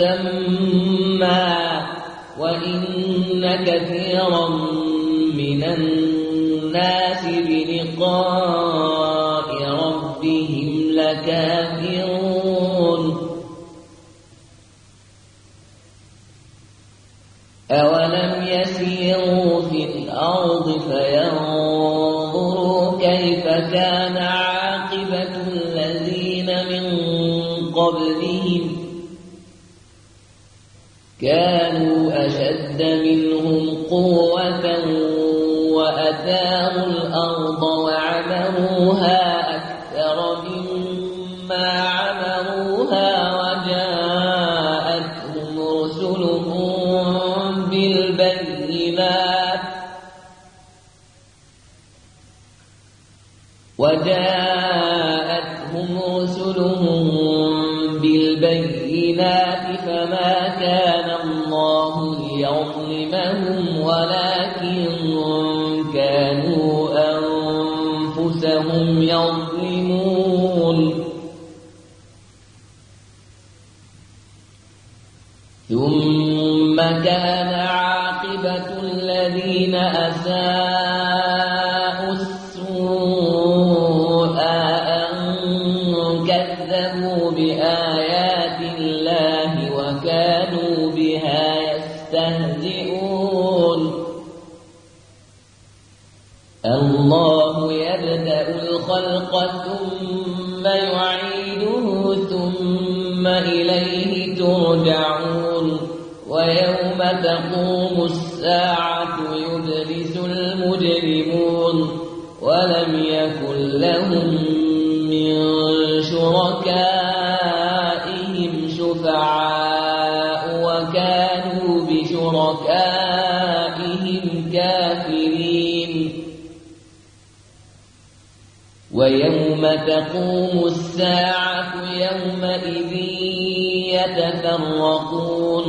مسمى وإن كثيرا من الناس بلقاء ربهم لكافرون منهم قوة وأتاهم الأرض وعمروها أكثر مما عمروها وجاءتهم رسلهم بالبينات وجاءتهم تقوم الساعة يبرز المجرمون ولم يكن لهم من شركائهم شفعاء وكانوا بشركائهم كافرين. ويوم تقوم الساعة يومئذ يتفرقون.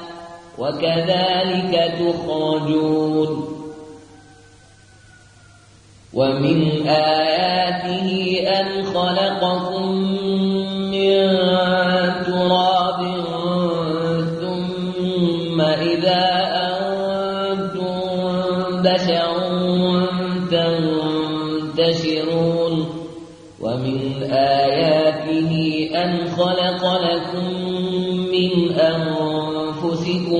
وكذلك تخرجون. ومن آياته أن خلقكم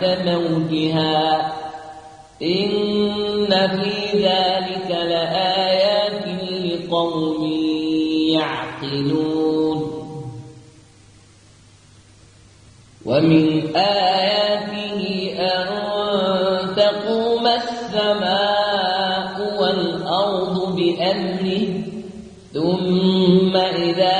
بعد موتها. إن في ذلك لآيات لقوم يعقلون. ومن آياته أن تقوم السماء والأرض بأمره ثم إذا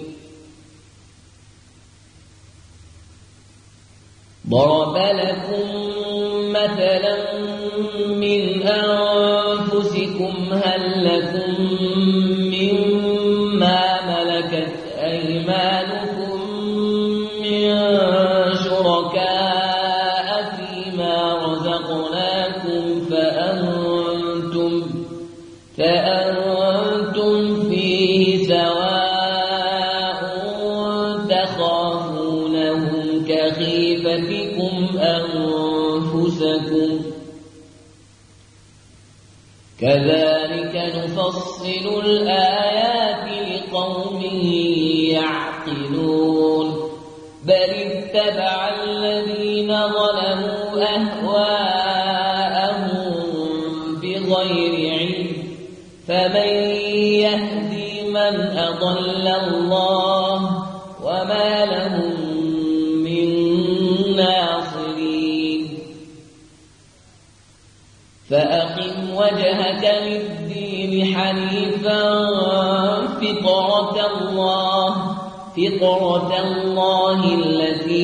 ضرب لكم مثلا من أنفسكم هل لكم مما ملكت نفصل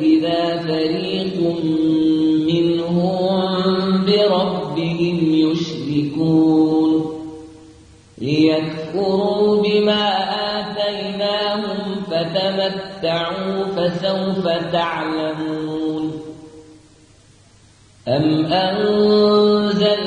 إذا فريق منهم بربهم يشركون. ليكفروا بما فتمتعوا فسوف تعلمون. أم أنزلنا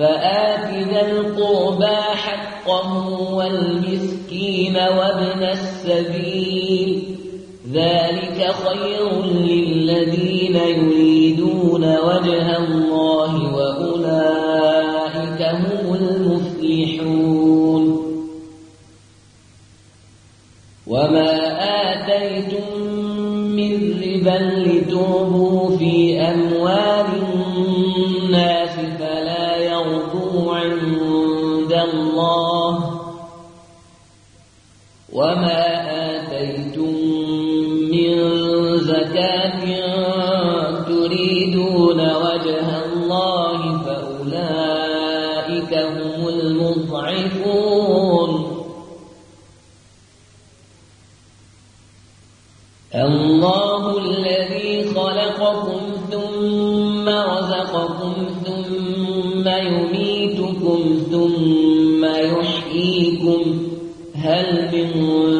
فآت ذا القربى حقه والمسكين وابن السبيل. ذلك خير للذين يريدون وجه الله هم المضعفون. الله الذي خلقكم ثم رزقكم ثم يميتكم ثم يحييكم. هل من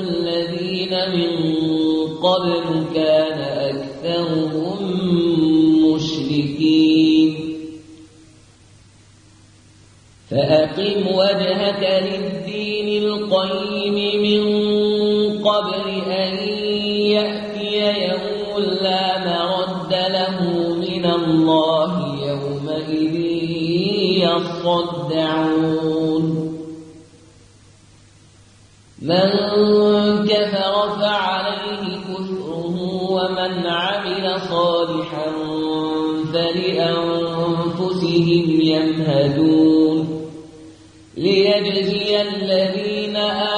الذين من قبل كان أكثرهم مشركين فأقم وجهك للدين القيم من قبل أن يأتي يوم لا مرد له من الله يومئذ يصدعون من كفر فعليه كفره ومن عمل صالحا فلأنفسهم يمهدون ليجزي الذين آمنوا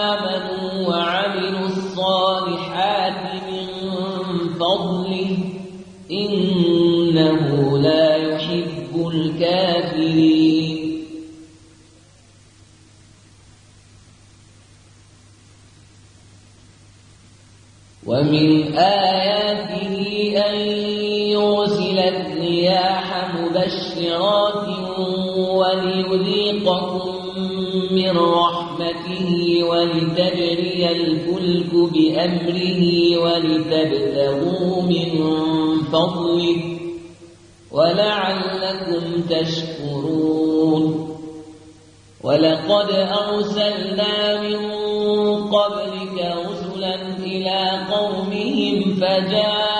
رحمته ولتجري الفلك بأمره ولتبتغوا من فضله ولعلكم تشكرون ولقد أرسلنا من قبلك رسلا إلى قومهم فجاءوهم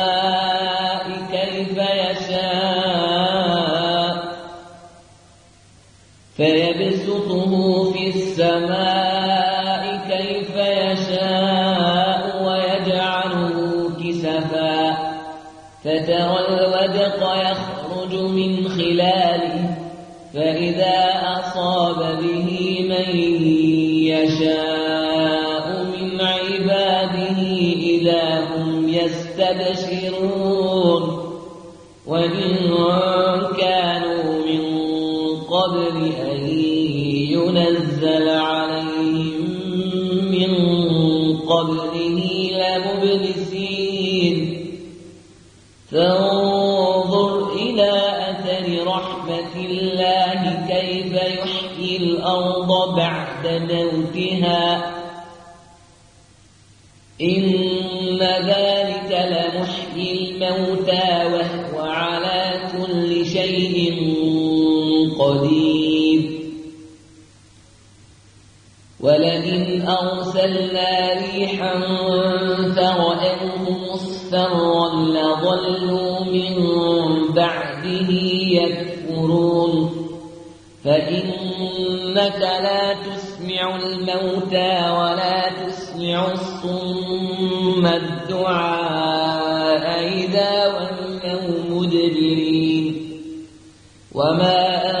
الودق يخرج من خلاله فإذا أصاب به من يشاء من عباده إذا هم يستبشرون. وإن كانوا من قبل أن ينزل عليهم من قبله لمبلسين. فانظر موتها. إن ذلك لمحيي الموتى وهو على كل شيء قدير. ولئن أرسلنا ريحا فرأوه مصفرا لظلوا من بعده يكفرون. فإنك لا الموتى ولا تسمع الصم الدعاء إذا ولوا مدبرين. وما أنت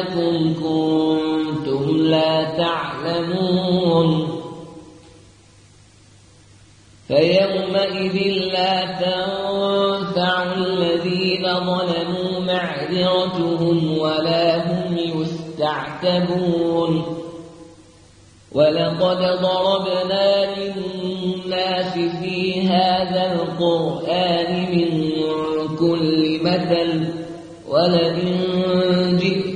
ولكنكم كنتم لا تعلمون. فيومئذ لا تنفع الذين ظلموا معذرتهم ولا هم يستعتبون. ولقد ضربنا للناس في هذا القرآن من كل مثل. ولئن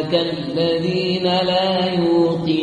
الذين لا يوقنون